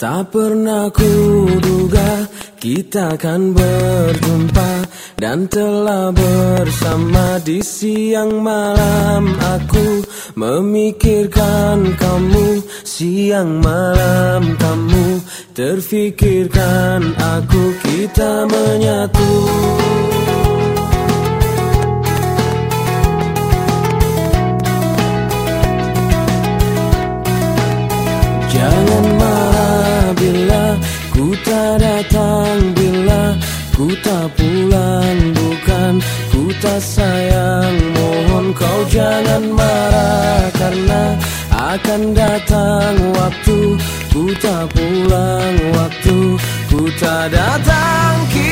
Tak pernah kuduga kita akan berjumpa Dan telah bersama di siang malam. Aku memikirkan kamu Siang malam kamu terfikirkan aku Kita menyatu datang Bila ku tak pulang Bukan? Ku tak sayang Mohon kau jangan marah Karena akan datang waktu Ku tak pulang waktu Ku tak datang. Kini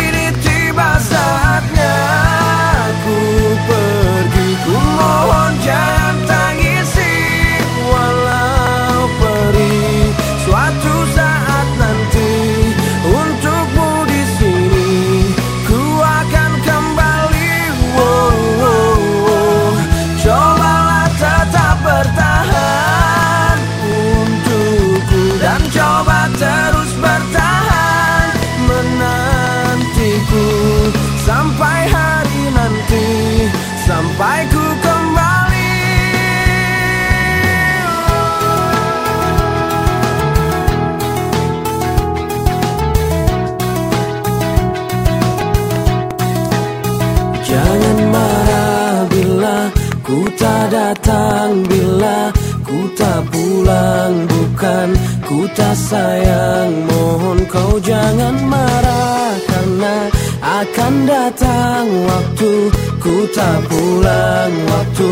ku tak datang Bila ku tak pulang Bukan? Ku tak sayang Mohon kau jangan marah Karena akan datang waktu Ku tak pulang waktu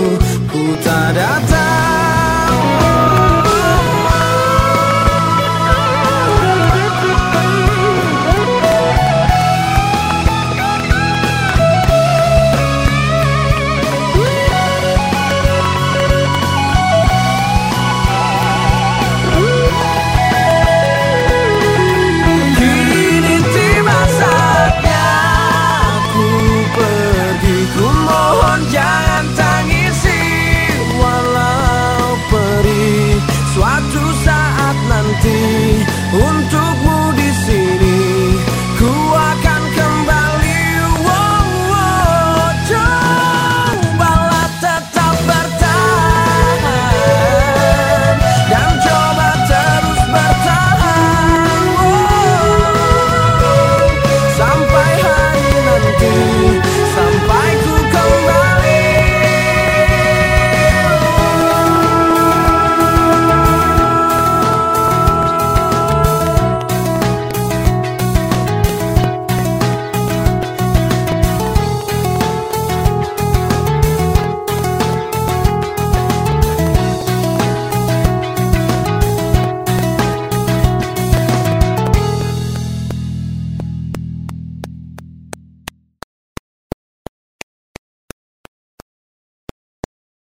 Ku tak datang untuk